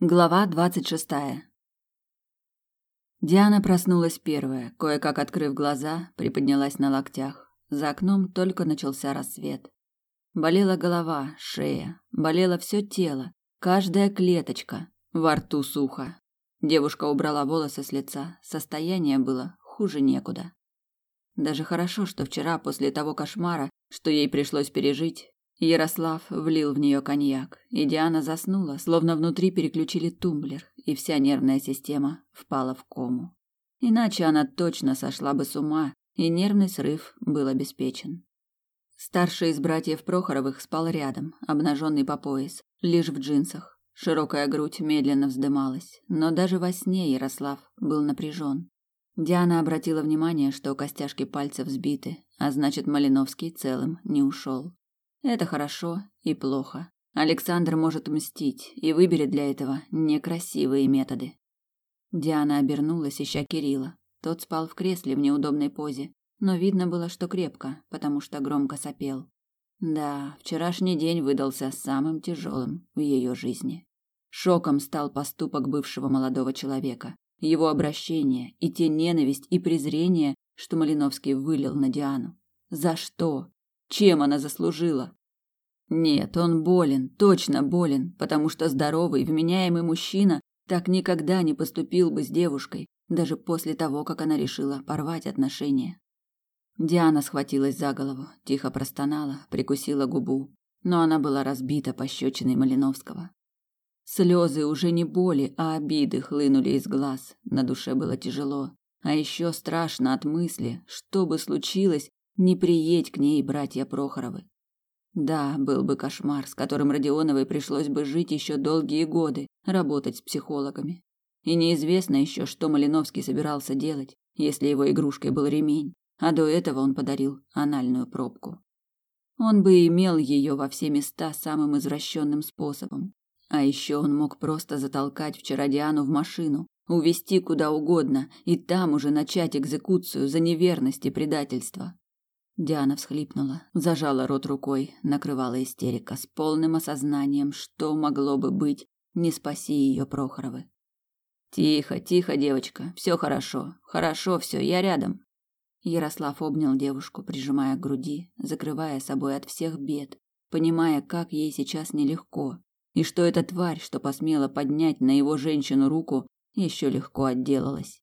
Глава двадцать шестая. Диана проснулась первая, кое-как открыв глаза, приподнялась на локтях. За окном только начался рассвет. Болела голова, шея, болело все тело, каждая клеточка, во рту сухо. Девушка убрала волосы с лица, состояние было хуже некуда. Даже хорошо, что вчера после того кошмара, что ей пришлось пережить, Ярослав влил в нее коньяк, и Диана заснула, словно внутри переключили тумблер, и вся нервная система впала в кому. Иначе она точно сошла бы с ума, и нервный срыв был обеспечен. Старший из братьев Прохоровых спал рядом, обнаженный по пояс, лишь в джинсах. Широкая грудь медленно вздымалась, но даже во сне Ярослав был напряжен. Диана обратила внимание, что костяшки пальцев сбиты, а значит, Малиновский целым не ушел. Это хорошо и плохо. Александр может мстить и выберет для этого некрасивые методы. Диана обернулась, ища Кирилла. Тот спал в кресле в неудобной позе, но видно было, что крепко, потому что громко сопел. Да, вчерашний день выдался самым тяжелым в ее жизни. Шоком стал поступок бывшего молодого человека, его обращение и те ненависть и презрение, что Малиновский вылил на Диану. За что? Чем она заслужила? Нет, он болен, точно болен, потому что здоровый, вменяемый мужчина так никогда не поступил бы с девушкой, даже после того, как она решила порвать отношения. Диана схватилась за голову, тихо простонала, прикусила губу, но она была разбита пощечиной Малиновского. Слезы уже не боли, а обиды хлынули из глаз. На душе было тяжело, а еще страшно от мысли, что бы случилось, не приедь к ней братья Прохоровы. Да, был бы кошмар, с которым Родионовой пришлось бы жить еще долгие годы, работать с психологами. И неизвестно еще, что Малиновский собирался делать, если его игрушкой был ремень, а до этого он подарил анальную пробку. Он бы имел ее во все места самым извращенным способом. А еще он мог просто затолкать вчера Диану в машину, увезти куда угодно и там уже начать экзекуцию за неверность и предательство. Диана всхлипнула, зажала рот рукой, накрывала истерика с полным осознанием, что могло бы быть, не спаси ее Прохоровы. Тихо, тихо, девочка, все хорошо, хорошо все, я рядом. Ярослав обнял девушку, прижимая к груди, закрывая собой от всех бед, понимая, как ей сейчас нелегко, и что эта тварь, что посмела поднять на его женщину руку, еще легко отделалась.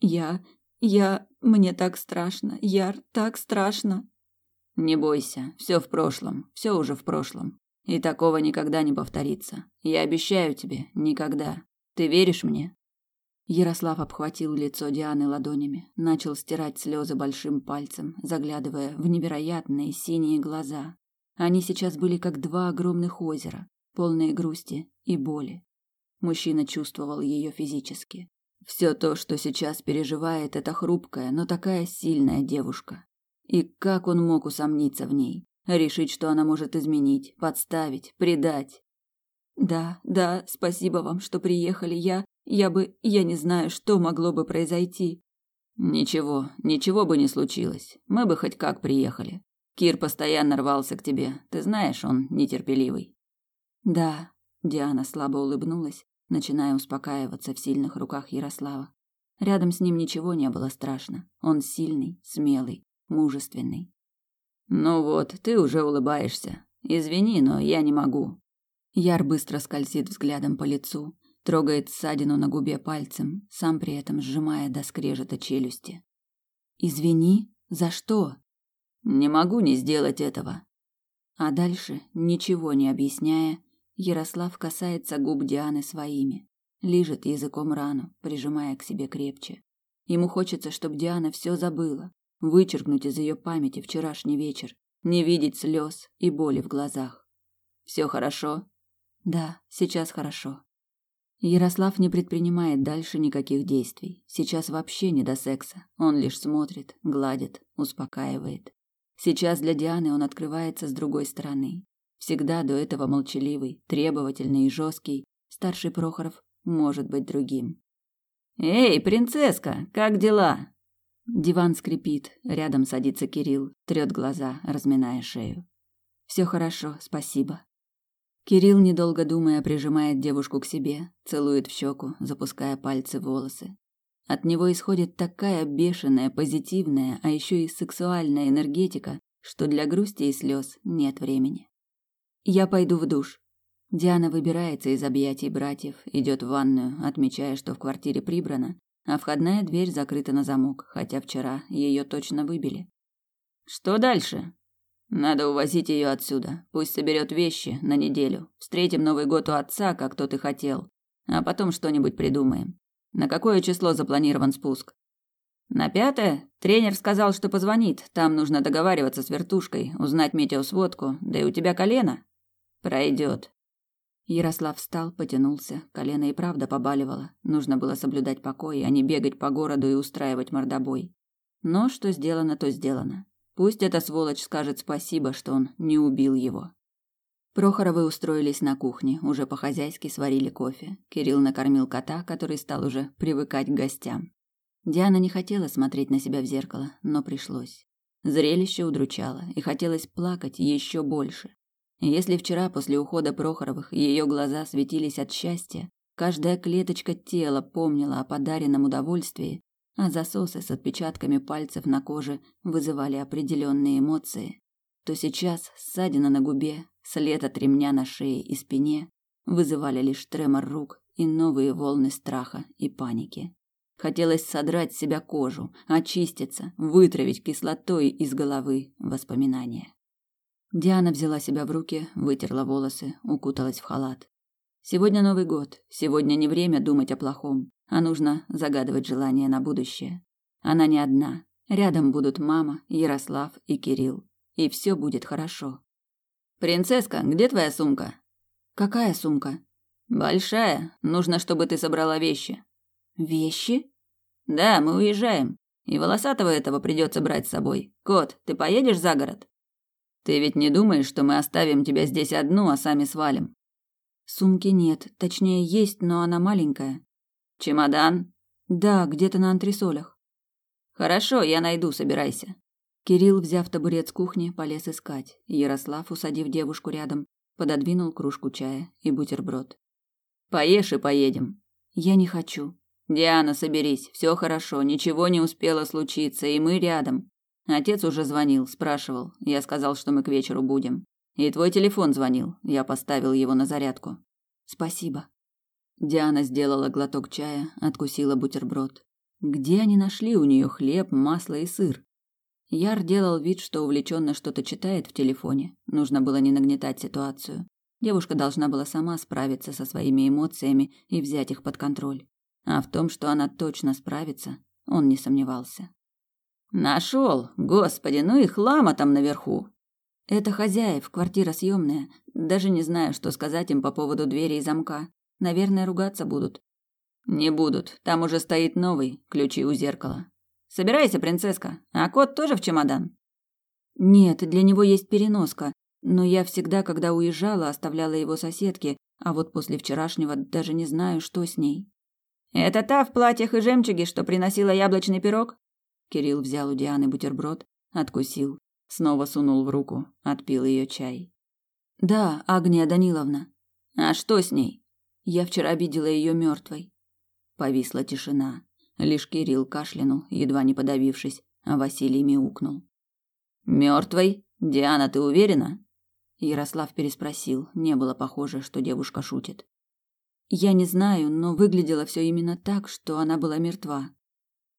Я я... Мне так страшно. Яр, так страшно. Не бойся, все в прошлом, все уже в прошлом. И такого никогда не повторится. Я обещаю тебе, никогда. Ты веришь мне? Ярослав обхватил лицо Дианы ладонями, начал стирать слезы большим пальцем, заглядывая в невероятные синие глаза. Они сейчас были как два огромных озера, полные грусти и боли. Мужчина чувствовал ее физически. Все то, что сейчас переживает эта хрупкая, но такая сильная девушка. И как он мог усомниться в ней, решить, что она может изменить, подставить, предать? Да, да, спасибо вам, что приехали. Я я бы я не знаю, что могло бы произойти. Ничего, ничего бы не случилось. Мы бы хоть как приехали. Кир постоянно рвался к тебе. Ты знаешь, он нетерпеливый. Да, Диана слабо улыбнулась, начиная успокаиваться в сильных руках Ярослава. Рядом с ним ничего не было страшно. Он сильный, смелый, мужественный. Ну вот, ты уже улыбаешься. Извини, но я не могу. Яр быстро скользит взглядом по лицу, трогает ссадину на губе пальцем, сам при этом сжимая до скрежета челюсти. Извини, за что? Не могу не сделать этого. А дальше, ничего не объясняя, Ярослав касается губ Дианы своими, лижет языком рану, прижимая к себе крепче. Ему хочется, чтобы Диана все забыла, вычеркнуть из ее памяти вчерашний вечер, не видеть слез и боли в глазах. Все хорошо? Да, сейчас хорошо. Ярослав не предпринимает дальше никаких действий. Сейчас вообще не до секса. Он лишь смотрит, гладит, успокаивает. Сейчас для Дианы он открывается с другой стороны, Всегда до этого молчаливый, требовательный и жесткий, старший Прохоров может быть другим. «Эй, принцесска, как дела?» Диван скрипит, рядом садится Кирилл, трет глаза, разминая шею. Все хорошо, спасибо. Кирилл, недолго думая, прижимает девушку к себе, целует в щеку, запуская пальцы в волосы. От него исходит такая бешеная, позитивная, а еще и сексуальная энергетика, что для грусти и слез нет времени. Я пойду в душ. Диана выбирается из объятий братьев, идет в ванную, отмечая, что в квартире прибрано, а входная дверь закрыта на замок, хотя вчера ее точно выбили. Что дальше? Надо увозить ее отсюда. Пусть соберет вещи на неделю. Встретим Новый год у отца, как тот и хотел. А потом что-нибудь придумаем. На какое число запланирован спуск? На пятое? Тренер сказал, что позвонит. Там нужно договариваться с вертушкой, узнать метеосводку. Да и у тебя колено. Пройдет. Ярослав встал, потянулся. Колено и правда побаливало. Нужно было соблюдать покой, а не бегать по городу и устраивать мордобой. Но что сделано, то сделано. Пусть эта сволочь скажет спасибо, что он не убил его. Прохоровы устроились на кухне, уже по-хозяйски сварили кофе. Кирилл накормил кота, который стал уже привыкать к гостям. Диана не хотела смотреть на себя в зеркало, но пришлось. Зрелище удручало, и хотелось плакать еще больше. Если вчера после ухода Прохоровых ее глаза светились от счастья, каждая клеточка тела помнила о подаренном удовольствии, а засосы с отпечатками пальцев на коже вызывали определенные эмоции, то сейчас ссадина на губе, след от ремня на шее и спине вызывали лишь тремор рук и новые волны страха и паники. Хотелось содрать с себя кожу, очиститься, вытравить кислотой из головы воспоминания. Диана взяла себя в руки, вытерла волосы, укуталась в халат. Сегодня Новый год, сегодня не время думать о плохом а нужно загадывать желания на будущее. Она не одна. Рядом будут мама, Ярослав и Кирилл. И все будет хорошо. Принцесска, где твоя сумка? Какая сумка? Большая. Нужно, чтобы ты собрала вещи. Вещи? Да, мы уезжаем. И волосатого этого придется брать с собой. Кот, ты поедешь за город? Ты ведь не думаешь, что мы оставим тебя здесь одну, а сами свалим? Сумки нет, точнее есть, но она маленькая. Чемодан? Да, где-то на антресолях. Хорошо, я найду, собирайся. Кирилл, взяв табурет с кухни, полез искать. Ярослав, усадив девушку рядом, пододвинул кружку чая и бутерброд. Поешь и поедем. Я не хочу. Диана, соберись, все хорошо, ничего не успело случиться, и мы рядом. Отец уже звонил, спрашивал. Я сказал, что мы к вечеру будем. И твой телефон звонил. Я поставил его на зарядку. Спасибо. Диана сделала глоток чая, откусила бутерброд. Где они нашли у нее хлеб, масло и сыр? Яр делал вид, что увлеченно что-то читает в телефоне. Нужно было не нагнетать ситуацию. Девушка должна была сама справиться со своими эмоциями и взять их под контроль. А в том, что она точно справится, он не сомневался. Нашел, господи, ну и хлама там наверху. Это хозяев, квартира съемная. Даже не знаю, что сказать им по поводу двери и замка. Наверное, ругаться будут. Не будут. Там уже стоит новый, ключи у зеркала. Собирайся, принцесска. А кот тоже в чемодан? Нет, для него есть переноска, но я всегда, когда уезжала, оставляла его соседке, а вот после вчерашнего даже не знаю, что с ней. Это та в платьях и жемчуге, что приносила яблочный пирог? Кирилл взял у Дианы бутерброд, откусил, снова сунул в руку, отпил ее чай. Да, Агния Даниловна. А что с ней? Я вчера видела ее мертвой. Повисла тишина. Лишь Кирилл кашлянул, едва не подавившись, а Василий мяукнул. Мертвой? Диана, ты уверена? Ярослав переспросил. Не было похоже, что девушка шутит. Я не знаю, но выглядело все именно так, что она была мертва.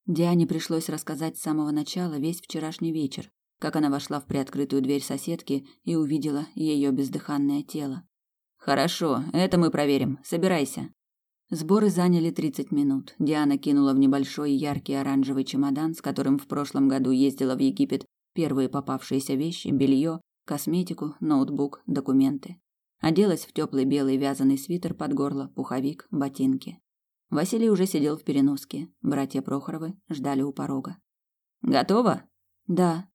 Диане пришлось рассказать с самого начала весь вчерашний вечер, как она вошла в приоткрытую дверь соседки и увидела ее бездыханное тело. Хорошо, это мы проверим. Собирайся. Сборы заняли 30 минут. Диана кинула в небольшой яркий оранжевый чемодан, с которым в прошлом году ездила в Египет, первые попавшиеся вещи, белье, косметику, ноутбук, документы. Оделась в теплый белый вязаный свитер под горло, пуховик, ботинки. Василий уже сидел в переноске. Братья Прохоровы ждали у порога. Готова? Да.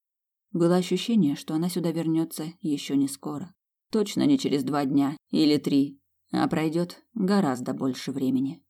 Было ощущение, что она сюда вернется еще не скоро. Точно не через два дня или три, а пройдет гораздо больше времени.